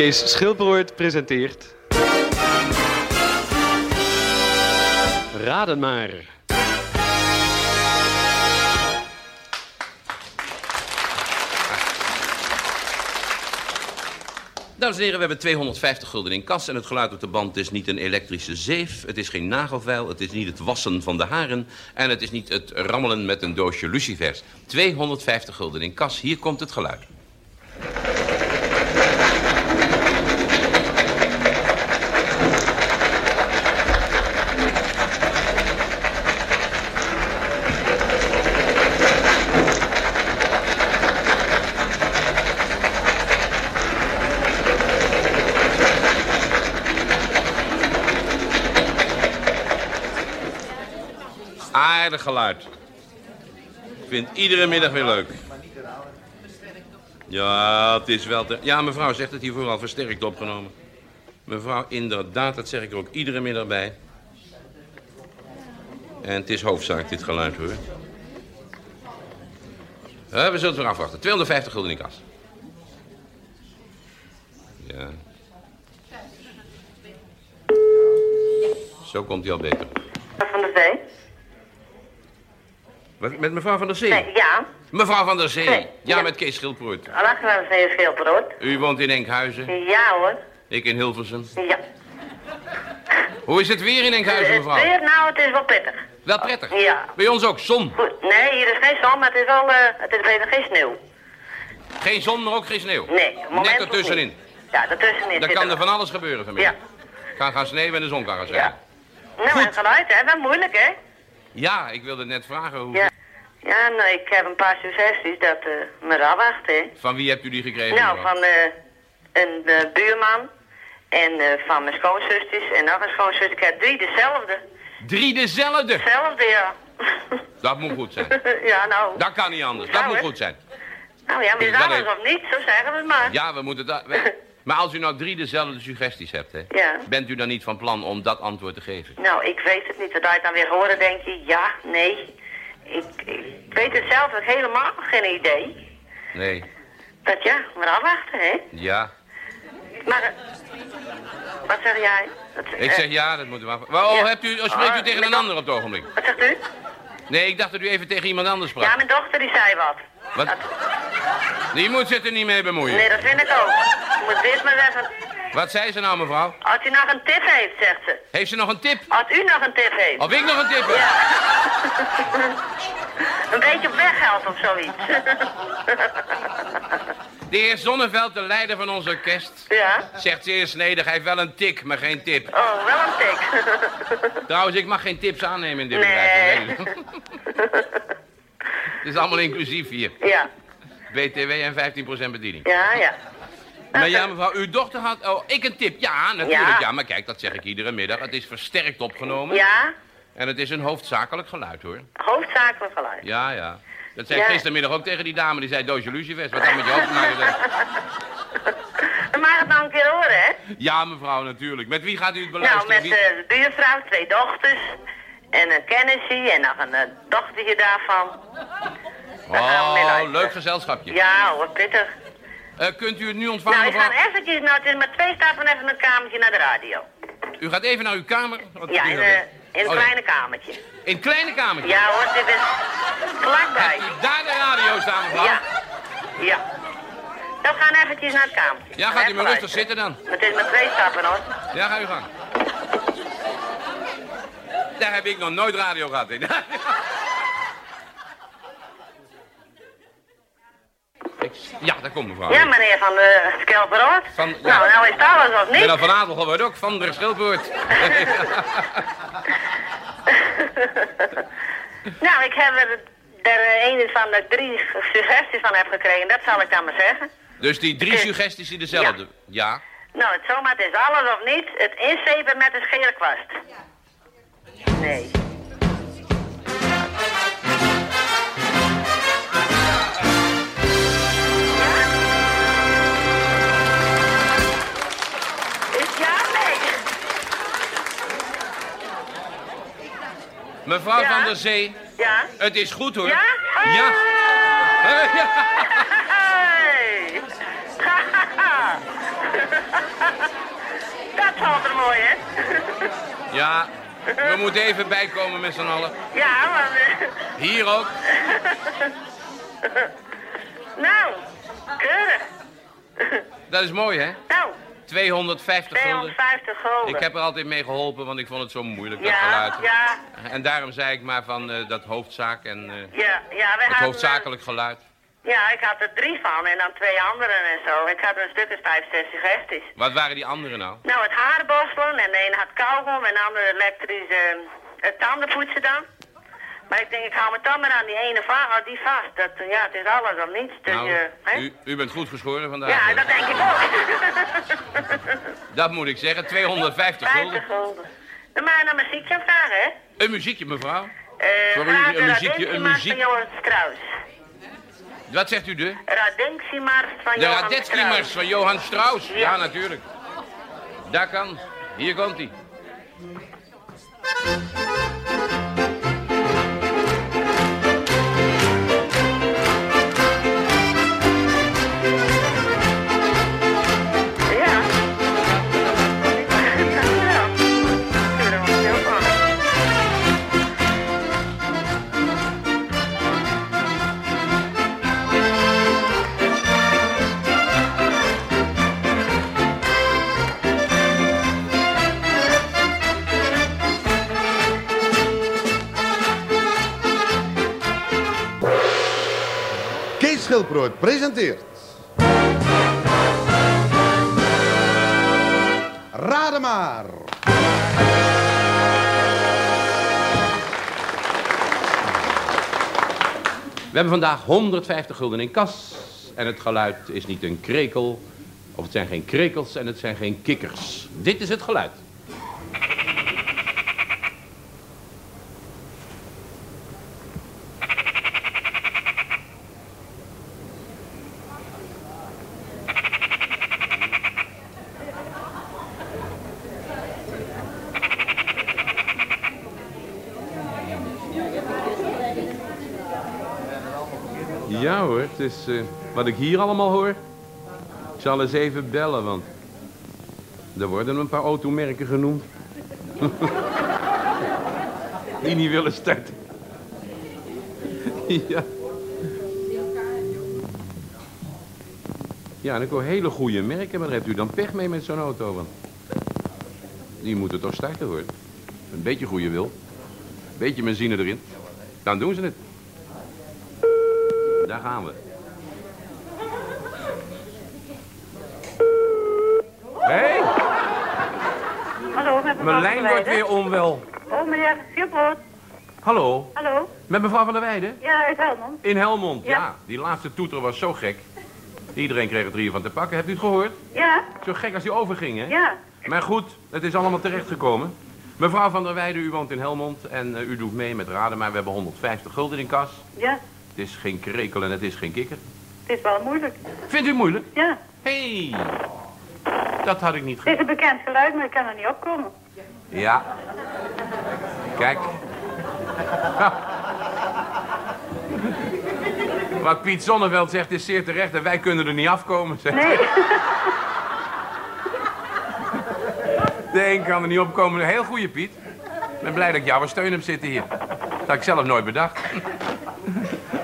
Kees Schilbroert presenteert... Raden maar. Dames en heren, we hebben 250 gulden in kas en het geluid op de band is niet een elektrische zeef. Het is geen nagelveil, het is niet het wassen van de haren en het is niet het rammelen met een doosje lucifers. 250 gulden in kas, hier komt het geluid. Geluid. Ik vind iedere middag weer leuk. Ja, het is wel... Te... Ja, mevrouw zegt het hier vooral versterkt opgenomen. Mevrouw, inderdaad, dat zeg ik er ook iedere middag bij. En het is hoofdzaak, dit geluid, hoor. We zullen het weer afwachten. 250 gulden in kas. Ja. Zo komt hij al beter. Van de Zee? Met mevrouw van der Zee? Nee, ja. Mevrouw van der Zee. Nee, ja, ja. met Kees Schildproot. Alaska van de Zee. U woont in Enkhuizen, Ja hoor. ik in Hilversum. Ja. Hoe is het weer in Enkhuizen, Het mevrouw? weer, nou, het is wel pittig. Wel prettig. Ja. Bij ons ook zon. Goed. Nee, hier is geen zon, maar het is wel, eh, het is beter geen sneeuw. Geen zon, maar ook geen sneeuw. Nee, het Net ertussenin. niet. Ja, ertussenin Dan kan er er van alles gebeuren vanmiddag. Kan gaan sneeuwen en de zon kan gaan schijnen. Ja. Nou, en geluid, hè, wel moeilijk, hè? Ja, ik wilde net vragen hoe... Ja. Ja, nou, ik heb een paar suggesties dat eh me afwacht, hè. Van wie hebt u die gekregen? Nou, mevrouw? van eh, een eh, buurman en van mijn schoonzusters en nog een schoonzus. Ik heb drie dezelfde. Drie dezelfde. Dezelfde, ja. Dat moet goed zijn. ja, nou. Dat kan niet anders. Dat Nou, moet hè. goed zijn. Nou ja, maar is Dat of niet, zo zeggen we het maar. Ja, we moeten dat... we- Maar als u nou drie dezelfde suggesties hebt, hè, Ja. bent u dan niet van plan om dat antwoord te geven? Nou, ik weet het niet. Zodra je het dan weer horen, denk je, ja, nee. Ik, ik weet het zelf ook helemaal geen idee. Nee. Dat ja, maar afwachten, hè. Ja. Maar, eh, wat zeg jij? Dat, Ik eh, zeg ja, dat moeten we af... Oh, Ja. hebt u, oh, spreekt u Ah, tegen een ander op het ogenblik? Wat zegt u? Nee, ik dacht dat u even tegen iemand anders sprak. Ja, mijn dochter die zei wat. Wat? Dat- Die moet zich er niet mee bemoeien. nee, dat vind ik ook. Je moet dit maar zeggen. Wat zei ze nou, mevrouw? Als u nog een tip heeft, zegt ze. Heeft ze nog een tip? Als u nog een tip heeft. Of ik nog een tip heb? Ja. een beetje op weg of zoiets. De heer Zonneveld, de leider van ons orkest, ja. zegt zeer snedig, hij heeft wel een tik, maar geen tip. Oh, wel een tik. Trouwens, ik mag geen tips aannemen in dit Nee. bedrijf. Het is allemaal inclusief hier. ja. BTW en 15% bediening. Ja, ja. Maar ja, mevrouw, uw dochter had... Oh, ik een tip. Ja, natuurlijk. Ja. Ja, maar kijk, dat zeg ik iedere middag. Het is versterkt opgenomen. Ja, En het is een hoofdzakelijk geluid, hoor. hoofdzakelijk geluid. Ja, ja. Dat zei ik Ja. gistermiddag ook tegen die dame. Die zei, doosje lucifers, wat dan met je hoofd nou Dan mag het nog een keer horen, hè? Ja, mevrouw, natuurlijk. Met wie gaat u het Nou, beluisteren? met Wie- eh, de buurvrouw, twee dochters. En een kennisje en nog een eh, dochtertje daarvan. Daar gaan we mee Oh, leuk gezelschapje. Ja hoor, pittig. Eh, kunt u het nu ontvangen, Nou, ik ga mevrouw? eventjes, nou het is maar twee stappen even een kamertje naar de radio. U gaat even naar uw kamer? Wat Ja, in, in een Oh, ja. kleine kamertje. In een kleine kamertje? Ja hoor, dit is vlakbij. Daar de radio staan, mevrouw? Ja. Ja. Dan gaan we eventjes naar het kamertje. Ja, gaat u maar rustig zitten dan. Het is maar twee stappen hoor. Ja, ga u gang. Daar heb ik nog nooit radio gehad. in. Ja, daar komt mevrouw. Ja, meneer van de. Van- ja. Nou, nou is het alles of Ik ben niet? al van Adel geworden ook, van der Schildwoord. Nou, ik heb er, er een van de drie suggesties van heb gekregen, dat zal ik dan maar zeggen. Dus die drie Eh, suggesties die dezelfde. Ja. Nou, het zomaar, het is alles of niet. Het inzepen met een scheerkwast. Nee. Mevrouw van der Zee. Ja? Het is goed, hoor. Ja? Ja. Dat valt er mooi, hè? Ja, we moeten even bijkomen met z'n allen. Ja, maar... Hier ook. Nou, keurig. Dat is mooi, hè? Nou. 250 gulden. 250 gulden. Ik heb er altijd mee geholpen, want ik vond het zo moeilijk, dat Ja, geluid. ja, En daarom zei ik maar van eh, dat hoofdzaak en eh, ja, ja. We het hadden, hoofdzakelijk geluid. Ja, ik had er drie van en dan twee anderen en zo. Ik had een stuk of vijf, zes suggesties. Wat waren die anderen nou? Nou, het haarborstelen en de een had kauwgom en de ander elektrisch eh, het tandenpoetsen dan. Maar ik denk, ik hou me dan maar aan die ene va aan die vast. Dat, eh, ja, het is alles of niets. Dus, Nou, eh, hè? u, u bent goed geschoren vandaag. Ja, hè? dat denk ik ook. Dat moet ik zeggen, 250 50 gulden. gulden. Dan maar naar muziekje vragen, hè? Een muziekje, mevrouw. Eh Voor u een de muziekje, een Radinski-mars muziek- van Johan Strauss. Wat zegt u de? Radinski-mars van De Johan Radetzky-mars Strauss. van Johan Strauss. Ja, Ja. natuurlijk. Dat kan. Hier komt hij. Presenteert. Raad maar. We hebben vandaag 150 gulden in kas. En het geluid is niet een krekel. Of het zijn geen krekels en het zijn geen kikkers. Dit is het geluid. Ja hoor, het is eh, wat ik hier allemaal hoor. Ik zal eens even bellen, want er worden een paar automerken genoemd. Die niet willen starten. ja. Ja, en ik hoor hele goede merken, maar daar hebt u dan pech mee met zo'n auto. Want die moeten toch starten hoor. Een beetje goede wil. Een beetje benzine erin. Dan doen ze het. Daar gaan we. Hé, hey, Hallo, met mevrouw mijn lijn wordt weer onwel. Oh, meneer Schipbrood. Hallo, Hallo. met mevrouw van der Weijden? Ja, uit Helmond. In Helmond, ja. Ja. Die laatste toeter was zo gek. Iedereen kreeg er drie van te pakken. Hebt u het gehoord? Ja, Zo gek als die overging, hè? ja. Maar goed, het is allemaal terechtgekomen. Mevrouw van der Weijden, u woont in Helmond en eh, u doet mee met raden, maar we hebben 150 gulden in kas. Ja, Het is geen krekel en het is geen kikker. het is wel moeilijk. Vindt u het moeilijk? Ja, Hé, hey, dat had ik niet het ge... is een bekend geluid, maar ik kan er niet opkomen. Ja. Kijk. Wat Piet Zonneveld zegt is zeer terecht en wij kunnen er niet afkomen. Zegt. Nee, De een kan er niet opkomen. Heel goeie Piet. Ik ben blij dat ik jouw steun heb zitten hier. Dat had ik zelf nooit bedacht.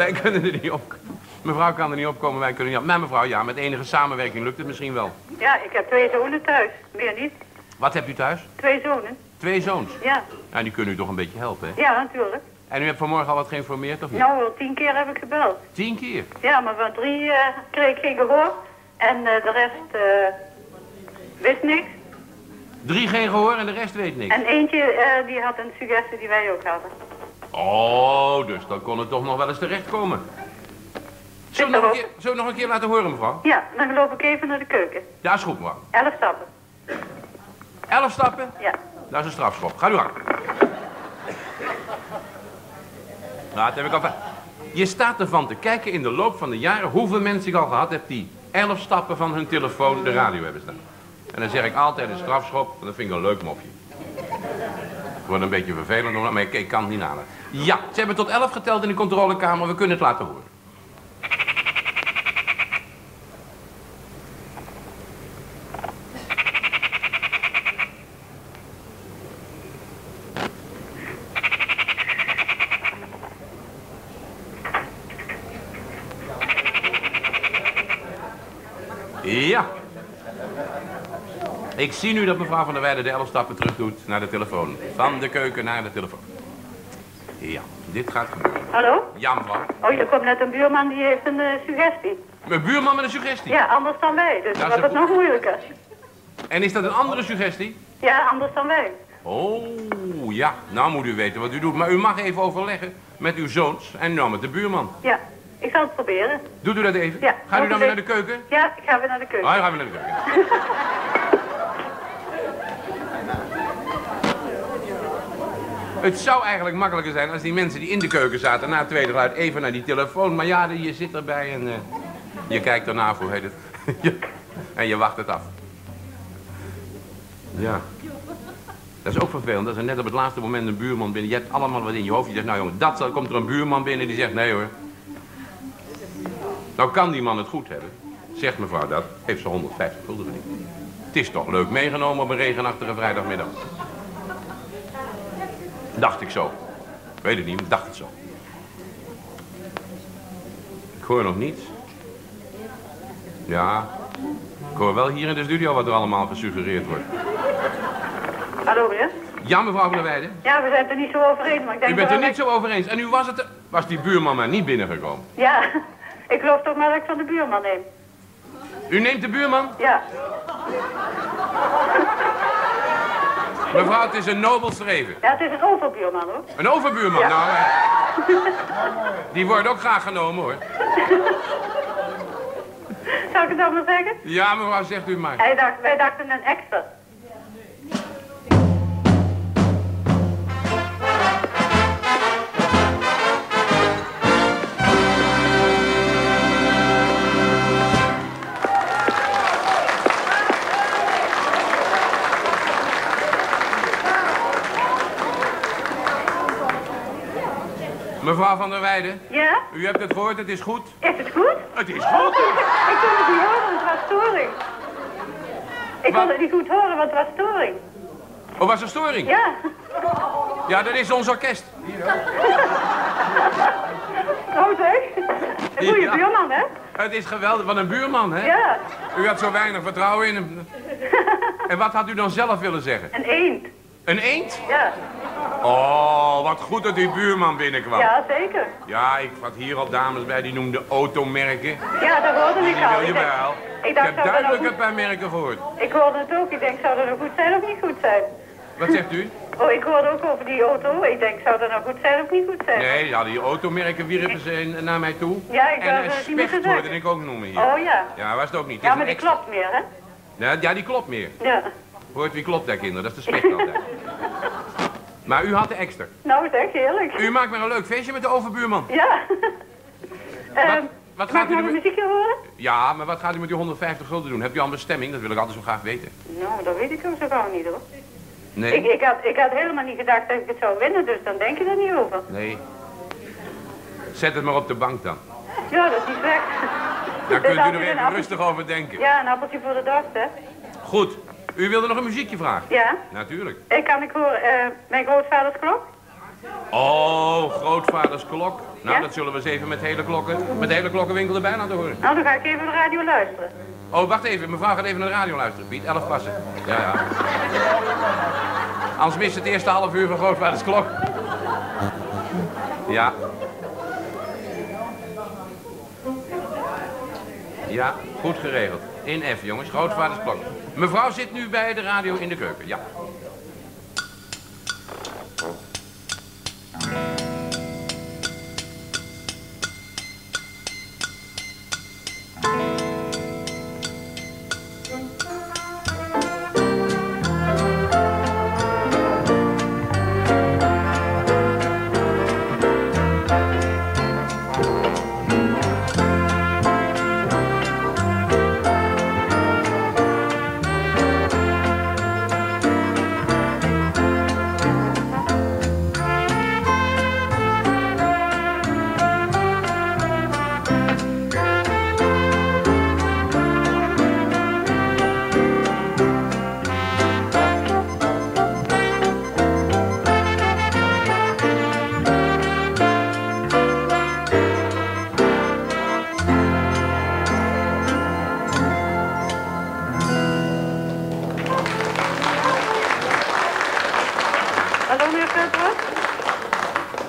Wij kunnen er niet op. Mevrouw kan er niet opkomen, wij kunnen niet op. Maar mevrouw, ja, met enige samenwerking lukt het misschien wel. ja, ik heb twee zonen thuis. Meer niet. Wat hebt u thuis? Twee zonen. Twee zoons. Ja, Nou, die kunnen u toch een beetje helpen, hè? ja, natuurlijk. En u hebt vanmorgen al wat geïnformeerd, of niet? Nou, al tien keer heb ik gebeld. Tien keer. Ja, maar van drie eh, kreeg ik geen gehoor. En eh, de rest eh, wist niks. Drie geen gehoor en de rest weet niks. En eentje die had een suggestie die wij ook hadden. Oh, dus dan kon het toch nog wel eens terechtkomen. Zullen we nog een keer, zullen we nog een keer laten horen, mevrouw? Ja, dan loop ik even naar de keuken. Ja, is goed, mevrouw. Elf stappen. Elf stappen, Ja. dat is een strafschop. Ga u gang. Nou, dat heb ik al... Je staat ervan te kijken in de loop van de jaren hoeveel mensen ik al gehad heb die elf stappen van hun telefoon de radio hebben staan. En dan zeg ik altijd een strafschop, en dat vind ik een leuk mopje. Wordt een beetje vervelend, maar ik, ik kan het niet naden. Ja, ze hebben tot elf geteld in de controlekamer, we kunnen het laten horen. Ja. Ik zie nu dat mevrouw van der Weijden de elf stappen terug doet naar de telefoon. Van de keuken naar de telefoon. Ja, dit gaat gebeuren. Hallo? Ja, mevrouw. Oh, er komt net een buurman die heeft een eh, suggestie. Mijn buurman met een suggestie. Ja, anders dan wij. Dus Dat wordt het nog moeilijker. En is dat een andere suggestie? Ja, anders dan wij. Oh, ja. Nou moet u weten wat u doet. Maar u mag even overleggen met uw zoons en nou met de buurman. Ja, ik zal het proberen. Doet u dat even? Ja, Gaat u dan weer naar de keuken? Ja, ik ga weer naar de keuken. Ah, dan gaan we naar de keuken. Het zou eigenlijk makkelijker zijn als die mensen die in de keuken zaten na het tweede geluid even naar die telefoon. Maar ja, je zit erbij en eh, je kijkt ernaar, hoe heet het? En je wacht het af. Ja. Dat is ook vervelend. Dat is net op het laatste moment een buurman binnen. Je hebt allemaal wat in je hoofd. Je zegt, nou jongen, dat zal, komt er een buurman binnen die zegt, nee hoor. Nou kan die man het goed hebben. Zegt mevrouw dat, heeft ze 150 gulden verdiend. Het is toch leuk meegenomen op een regenachtige vrijdagmiddag. Dacht ik zo. Weet het niet, maar dacht het zo. Ik hoor nog niets. Ja, ik hoor wel hier in de studio wat er allemaal gesuggereerd wordt. Hallo weer? Ja, mevrouw van der Weijden. Ja, we zijn het er niet zo over eens, maar ik denk U bent er niet zo over eens. En nu was het... Was die buurman maar niet binnengekomen. Ja, ik geloof toch maar dat ik van de buurman neem. U neemt de buurman? Ja, Mevrouw, het is een nobel streven. ja het is een overbuurman hoor. Een overbuurman, Ja. nou... die wordt ook graag genomen, hoor. Zal ik het dan maar zeggen? Ja, mevrouw, zegt u maar. Hij dacht, wij dachten een extra. Mevrouw van der Weijden, Ja? u hebt het gehoord, het is goed. Is het goed? Het is goed. Ik kon het niet horen, het was storing. Ik kon het niet goed horen, want het was storing. Oh, was er storing? Ja, Ja, dat is ons orkest. oh zeg. Een goede Ja. buurman, hè? Het is geweldig, van een buurman, hè? Ja, U had zo weinig vertrouwen in hem. En wat had u dan zelf willen zeggen? een eend. Een eend? Ja, Oh, wat goed dat uw buurman binnenkwam. ja zeker. Ja, ik had hier al dames bij die noemden automerken. Ja, dat hoorde ik Die al. Ik wel. Ik Ik dacht, heb dat nou duidelijk een goed... paar merken gehoord. Ik hoorde het ook. Ik denk, zou dat nou goed zijn of niet goed zijn? Wat zegt u? Oh, ik hoorde ook over die auto. Ik denk, zou dat nou goed zijn of niet goed zijn? Nee, ja, die automerken wierpen ze in- naar mij toe. Ja, ik en het niet moeten specht zeggen. hoorde ik ook noemen hier. Oh ja. Ja, was het ook niet. Het Ja, maar die extra- klopt meer, hè? Ja, ja, die klopt meer. Ja. Hoort wie klopt daar, kinderen? Dat is de specht altijd. Maar u had de extra. Nou zeg, heerlijk. U maakt maar een leuk feestje met de overbuurman. Ja. Ehm, wat gaat u met- muziekje horen? Ja, maar wat gaat u met die 150 gulden doen? Hebt u al een bestemming? Dat wil ik altijd zo graag weten. Nou, dat weet ik ook zo gauw niet, hoor. Nee? Ik, ik, had, ik had helemaal niet gedacht dat ik het zou winnen, dus dan denk je er niet over. Nee. Zet het maar op de bank dan. Ja, dat is niet slecht. Daar kunt u er even rustig over denken. Ja, een appeltje voor de dorst, hè? Goed. U wilde nog een muziekje vragen? Ja. Natuurlijk. Ik kan ik horen, eh, mijn grootvaders klok? Oh, grootvaders klok. Nou, Ja? dat zullen we eens even met hele klokken, met de hele klokkenwinkel erbij laten horen. Nou, dan ga ik even de radio luisteren. Oh, wacht even. Mevrouw gaat even naar de radio luisteren, Piet. Elf passen. Ja, ja. Anders mist het eerste half uur van grootvaders klok. Ja. Ja, goed geregeld. In F, jongens. Grootvaders. Mevrouw zit nu bij de radio in de keuken. Ja.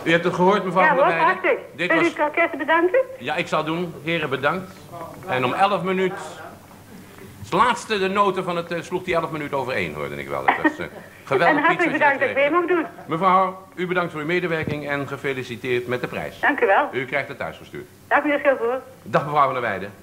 U hebt het gehoord, mevrouw Ja van der Weijden? prachtig. Dit Wil u het orkest bedanken? Ja, ik zal doen. Heren, bedankt. En om 11 minuut... Het laatste, de noten van het... eh, sloeg die 11 minuten over één, hoorde ik wel. Het was eh, geweldig En hartelijk wat bedankt dat ik mee gekregen mocht doen. Mevrouw, u bedankt voor uw medewerking en gefeliciteerd met de prijs. Dank u wel. U krijgt het thuisgestuurd. Dag meneer Schildbrood. Dag mevrouw van der Weijden.